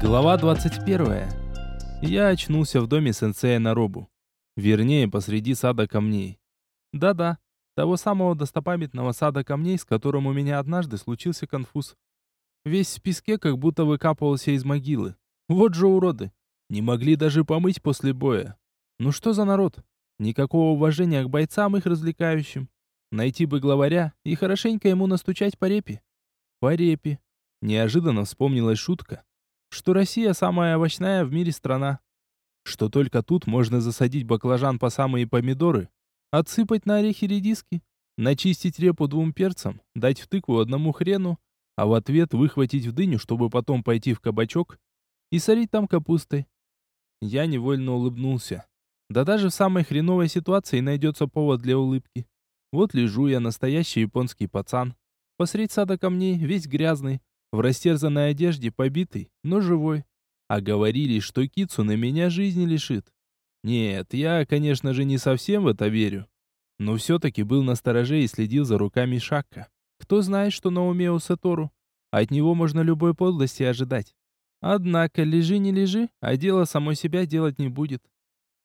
Глава 21. Я очнулся в доме сенсея Наробу. Вернее, посреди сада камней. Да-да, того самого достопамятного сада камней, с которым у меня однажды случился конфуз. Весь в песке как будто выкапывался из могилы. Вот же уроды. Не могли даже помыть после боя. Ну что за народ? Никакого уважения к бойцам их развлекающим. Найти бы главаря и хорошенько ему настучать по репе. По репе. Неожиданно вспомнилась шутка что Россия самая овощная в мире страна. Что только тут можно засадить баклажан по самые помидоры, отсыпать на орехи редиски, начистить репу двум перцам, дать в тыкву одному хрену, а в ответ выхватить в дыню, чтобы потом пойти в кабачок и солить там капустой. Я невольно улыбнулся. Да даже в самой хреновой ситуации найдется повод для улыбки. Вот лежу я, настоящий японский пацан. Посредь сада камней, весь грязный, в растерзанной одежде, побитый, но живой. А говорили, что Кицу на меня жизни лишит. Нет, я, конечно же, не совсем в это верю. Но все-таки был настороже и следил за руками Шакка. Кто знает, что на уме у Сатору. От него можно любой подлости ожидать. Однако, лежи не лежи, а дело само себя делать не будет.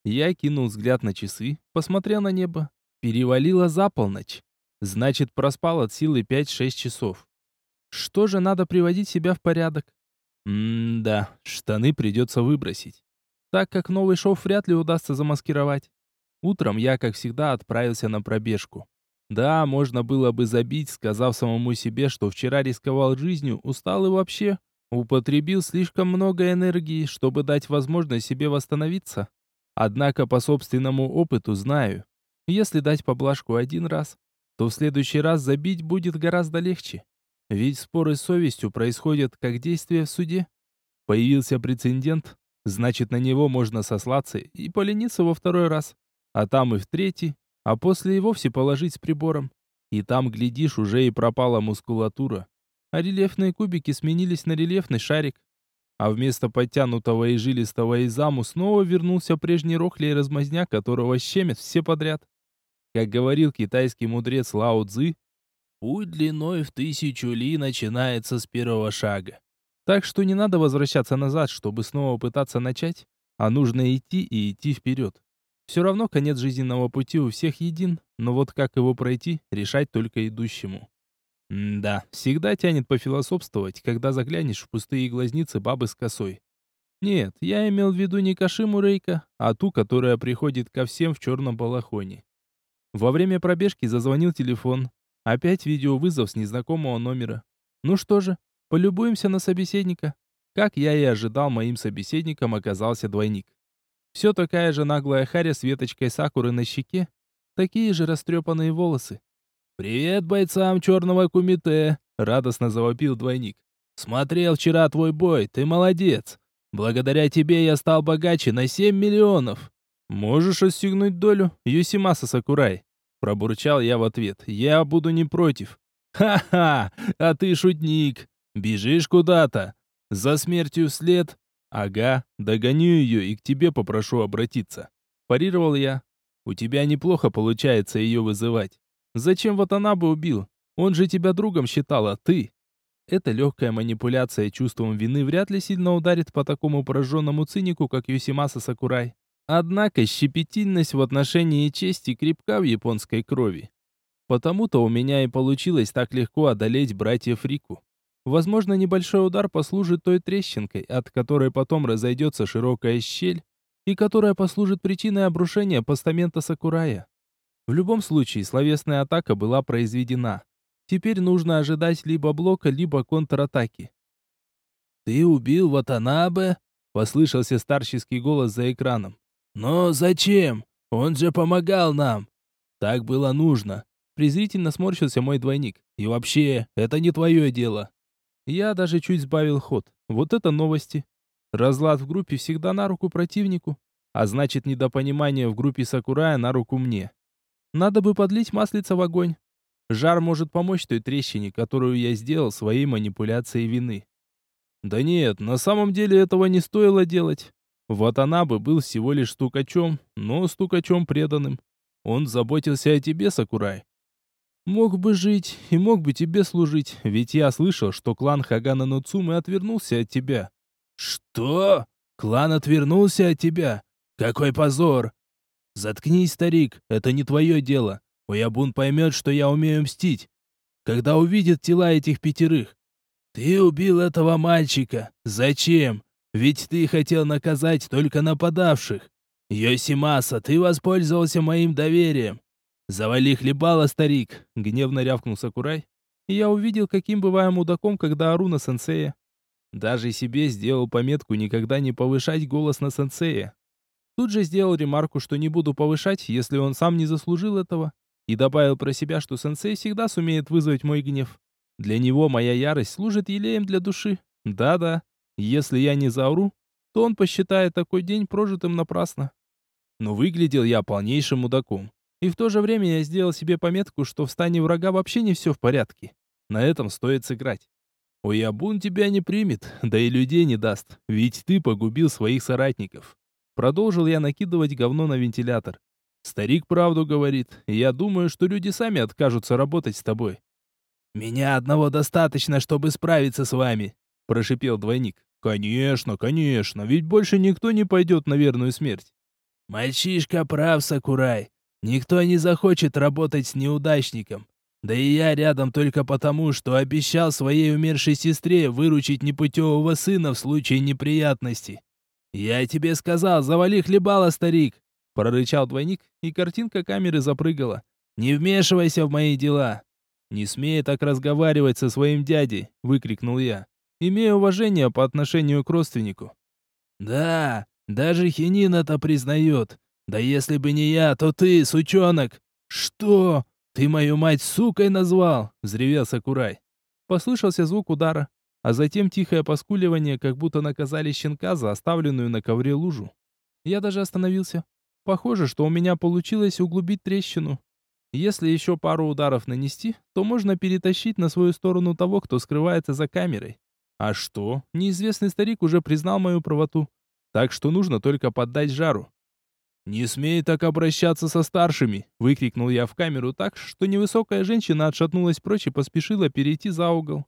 Я кинул взгляд на часы, посмотрел на небо. Перевалило за полночь. Значит, проспал от силы 5-6 часов. Что же надо приводить себя в порядок? М-да, штаны придется выбросить. Так как новый шов вряд ли удастся замаскировать. Утром я, как всегда, отправился на пробежку. Да, можно было бы забить, сказав самому себе, что вчера рисковал жизнью, устал и вообще употребил слишком много энергии, чтобы дать возможность себе восстановиться. Однако по собственному опыту знаю, если дать поблажку один раз, то в следующий раз забить будет гораздо легче. Ведь споры с совестью происходят как действие в суде. Появился прецедент, значит на него можно сослаться и полениться во второй раз, а там и в третий, а после и вовсе положить с прибором. И там, глядишь, уже и пропала мускулатура. А рельефные кубики сменились на рельефный шарик. А вместо подтянутого и жилистого изаму снова вернулся прежний рохли и размазня, которого щемят все подряд. Как говорил китайский мудрец Лао Цзы, Путь длиной в тысячу ли начинается с первого шага. Так что не надо возвращаться назад, чтобы снова пытаться начать, а нужно идти и идти вперед. Все равно конец жизненного пути у всех един, но вот как его пройти, решать только идущему. М да, всегда тянет пофилософствовать, когда заглянешь в пустые глазницы бабы с косой. Нет, я имел в виду не Кашиму Рейка, а ту, которая приходит ко всем в черном балахоне. Во время пробежки зазвонил телефон, Опять видеовызов с незнакомого номера. Ну что же, полюбуемся на собеседника. Как я и ожидал, моим собеседником оказался двойник. Все такая же наглая харя с веточкой сакуры на щеке, такие же растрепанные волосы. «Привет бойцам черного кумите!» — радостно завопил двойник. «Смотрел вчера твой бой, ты молодец! Благодаря тебе я стал богаче на 7 миллионов!» «Можешь отстегнуть долю, Юсимаса Сакурай?» Пробурчал я в ответ. «Я буду не против». «Ха-ха! А ты шутник! Бежишь куда-то? За смертью след?» «Ага, догоню ее и к тебе попрошу обратиться». Парировал я. «У тебя неплохо получается ее вызывать. Зачем вот она бы убил? Он же тебя другом считал, а ты...» Эта легкая манипуляция чувством вины вряд ли сильно ударит по такому пораженному цинику, как Юсимаса Сакурай. Однако щепетильность в отношении чести крепка в японской крови. Потому-то у меня и получилось так легко одолеть братьев Рику. Возможно, небольшой удар послужит той трещинкой, от которой потом разойдется широкая щель, и которая послужит причиной обрушения постамента Сакурая. В любом случае, словесная атака была произведена. Теперь нужно ожидать либо блока, либо контратаки. «Ты убил Ватанабе?» — послышался старческий голос за экраном. «Но зачем? Он же помогал нам!» «Так было нужно!» Презрительно сморщился мой двойник. «И вообще, это не твое дело!» Я даже чуть сбавил ход. Вот это новости. Разлад в группе всегда на руку противнику, а значит недопонимание в группе Сакурая на руку мне. Надо бы подлить маслица в огонь. Жар может помочь той трещине, которую я сделал своей манипуляцией вины. Да нет, на самом деле этого не стоило делать. Ватанабе был всего лишь стукачом, но стукачом преданным. Он заботился о тебе, Сакурай. Мог бы жить и мог бы тебе служить, ведь я слышал, что клан Хагана Нуцумы отвернулся от тебя. «Что? Клан отвернулся от тебя? Какой позор!» «Заткнись, старик, это не твое дело. Уябун поймет, что я умею мстить. Когда увидит тела этих пятерых. Ты убил этого мальчика. Зачем? Ведь ты хотел наказать только нападавших. Йосимаса, ты воспользовался моим доверием. Завали хлебало, старик, гневно рявкнул Сакурай. И я увидел, каким бываю мудаком, когда ору на сенсея. Даже себе сделал пометку никогда не повышать голос на сенсея. Тут же сделал ремарку, что не буду повышать, если он сам не заслужил этого, и добавил про себя, что сенсей всегда сумеет вызвать мой гнев. Для него моя ярость служит елеем для души. Да-да, если я не заору, то он посчитает такой день прожитым напрасно. Но выглядел я полнейшим мудаком. И в то же время я сделал себе пометку, что в стане врага вообще не все в порядке. На этом стоит сыграть. Уябун тебя не примет, да и людей не даст, ведь ты погубил своих соратников. Продолжил я накидывать говно на вентилятор. Старик правду говорит, и я думаю, что люди сами откажутся работать с тобой. Меня одного достаточно, чтобы справиться с вами, прошипел двойник. Конечно, конечно, ведь больше никто не пойдет на верную смерть. Мальчишка прав, Сакурай. Никто не захочет работать с неудачником. Да и я рядом только потому, что обещал своей умершей сестре выручить непутевого сына в случае неприятностей. «Я тебе сказал, завали хлебало, старик!» Прорычал двойник, и картинка камеры запрыгала. «Не вмешивайся в мои дела!» «Не смей так разговаривать со своим дядей!» — выкрикнул я. «Имея уважение по отношению к родственнику». «Да, даже Хинин это признает. Да если бы не я, то ты, сучонок!» «Что?» «Ты мою мать сукой назвал!» — взревел Сакурай. Послышался звук удара, а затем тихое поскуливание, как будто наказали щенка за оставленную на ковре лужу. Я даже остановился. Похоже, что у меня получилось углубить трещину. Если еще пару ударов нанести, то можно перетащить на свою сторону того, кто скрывается за камерой. А что? Неизвестный старик уже признал мою правоту. Так что нужно только поддать жару. «Не смей так обращаться со старшими!» — выкрикнул я в камеру так, что невысокая женщина отшатнулась прочь и поспешила перейти за угол.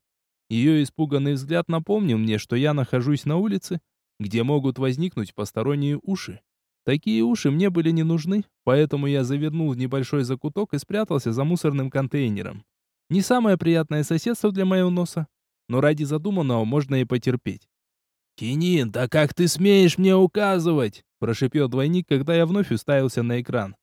Ее испуганный взгляд напомнил мне, что я нахожусь на улице, где могут возникнуть посторонние уши. Такие уши мне были не нужны, поэтому я завернул в небольшой закуток и спрятался за мусорным контейнером. Не самое приятное соседство для моего носа, но ради задуманного можно и потерпеть. «Кинин, да как ты смеешь мне указывать?» Прошипел двойник, когда я вновь уставился на экран.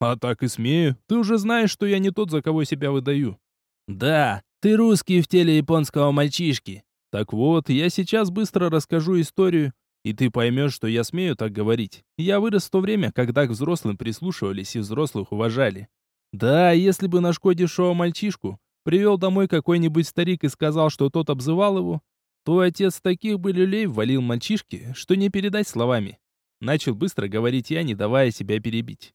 «А так и смею. Ты уже знаешь, что я не тот, за кого себя выдаю». «Да, ты русский в теле японского мальчишки». «Так вот, я сейчас быстро расскажу историю, и ты поймешь, что я смею так говорить. Я вырос в то время, когда к взрослым прислушивались и взрослых уважали. Да, если бы нашкодившего мальчишку привел домой какой-нибудь старик и сказал, что тот обзывал его, то отец таких бы люлей ввалил мальчишке, что не передать словами. Начал быстро говорить я, не давая себя перебить.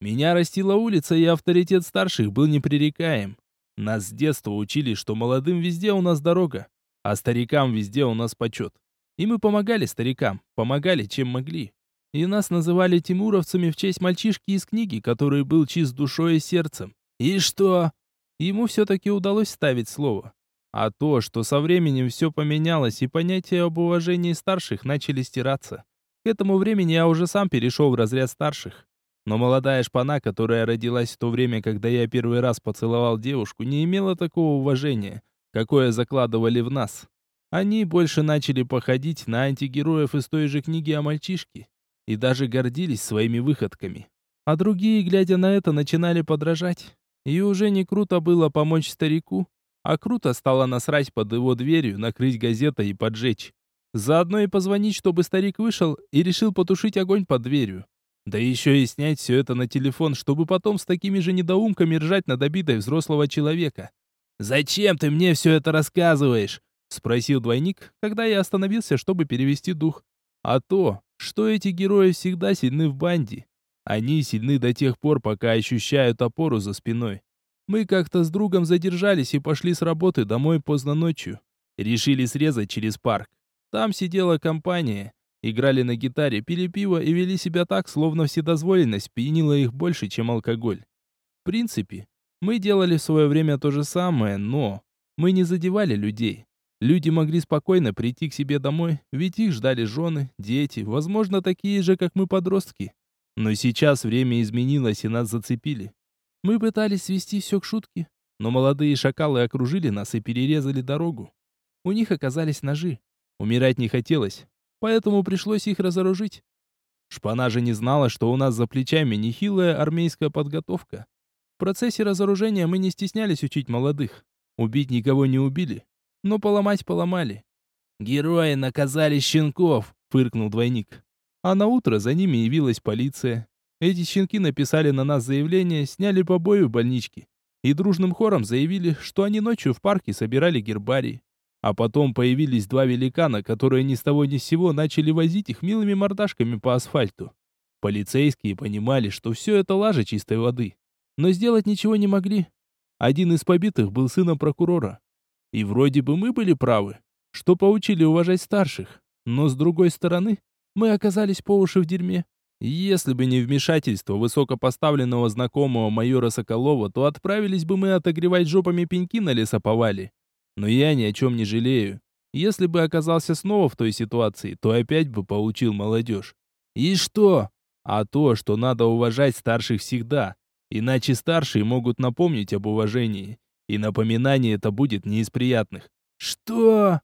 Меня растила улица, и авторитет старших был непререкаем. Нас с детства учили, что молодым везде у нас дорога, а старикам везде у нас почет. И мы помогали старикам, помогали, чем могли. И нас называли тимуровцами в честь мальчишки из книги, который был чист душой и сердцем. И что? Ему все-таки удалось ставить слово. А то, что со временем все поменялось, и понятия об уважении старших начали стираться. К этому времени я уже сам перешел в разряд старших. Но молодая шпана, которая родилась в то время, когда я первый раз поцеловал девушку, не имела такого уважения, какое закладывали в нас. Они больше начали походить на антигероев из той же книги о мальчишке и даже гордились своими выходками. А другие, глядя на это, начинали подражать. И уже не круто было помочь старику, а круто стало насрать под его дверью, накрыть газетой и поджечь. Заодно и позвонить, чтобы старик вышел и решил потушить огонь под дверью. Да еще и снять все это на телефон, чтобы потом с такими же недоумками ржать над обидой взрослого человека. «Зачем ты мне все это рассказываешь?» — спросил двойник, когда я остановился, чтобы перевести дух. «А то, что эти герои всегда сильны в банде. Они сильны до тех пор, пока ощущают опору за спиной. Мы как-то с другом задержались и пошли с работы домой поздно ночью. Решили срезать через парк. Там сидела компания, играли на гитаре, пили пиво и вели себя так, словно вседозволенность пьянила их больше, чем алкоголь. В принципе, мы делали в свое время то же самое, но мы не задевали людей. Люди могли спокойно прийти к себе домой, ведь их ждали жены, дети, возможно, такие же, как мы, подростки. Но сейчас время изменилось, и нас зацепили. Мы пытались свести все к шутке, но молодые шакалы окружили нас и перерезали дорогу. У них оказались ножи. Умирать не хотелось, поэтому пришлось их разоружить. Шпана же не знала, что у нас за плечами нехилая армейская подготовка. В процессе разоружения мы не стеснялись учить молодых. Убить никого не убили, но поломать поломали. «Герои наказали щенков!» — фыркнул двойник. А на утро за ними явилась полиция. Эти щенки написали на нас заявление, сняли побои в больничке и дружным хором заявили, что они ночью в парке собирали гербарий. А потом появились два великана, которые ни с того ни с сего начали возить их милыми мордашками по асфальту. Полицейские понимали, что все это лажа чистой воды. Но сделать ничего не могли. Один из побитых был сыном прокурора. И вроде бы мы были правы, что поучили уважать старших. Но с другой стороны, мы оказались по уши в дерьме. Если бы не вмешательство высокопоставленного знакомого майора Соколова, то отправились бы мы отогревать жопами пеньки на лесоповале. Но я ни о чем не жалею. Если бы оказался снова в той ситуации, то опять бы получил молодежь. И что? А то, что надо уважать старших всегда. Иначе старшие могут напомнить об уважении. И напоминание это будет не из приятных. Что?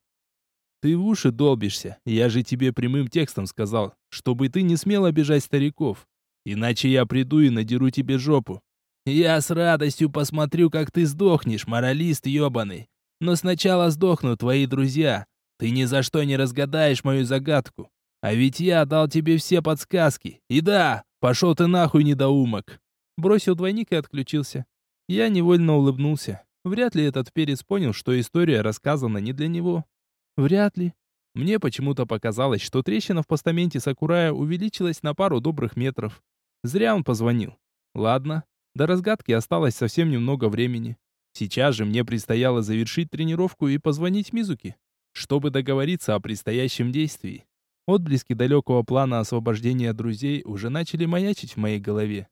Ты в уши долбишься. Я же тебе прямым текстом сказал, чтобы ты не смел обижать стариков. Иначе я приду и надеру тебе жопу. Я с радостью посмотрю, как ты сдохнешь, моралист ёбаный. Но сначала сдохнут твои друзья. Ты ни за что не разгадаешь мою загадку. А ведь я дал тебе все подсказки. И да, пошел ты нахуй, недоумок. Бросил двойник и отключился. Я невольно улыбнулся. Вряд ли этот перец понял, что история рассказана не для него. Вряд ли. Мне почему-то показалось, что трещина в постаменте Сакурая увеличилась на пару добрых метров. Зря он позвонил. Ладно, до разгадки осталось совсем немного времени. Сейчас же мне предстояло завершить тренировку и позвонить Мизуки, чтобы договориться о предстоящем действии. Отблески далекого плана освобождения друзей уже начали маячить в моей голове.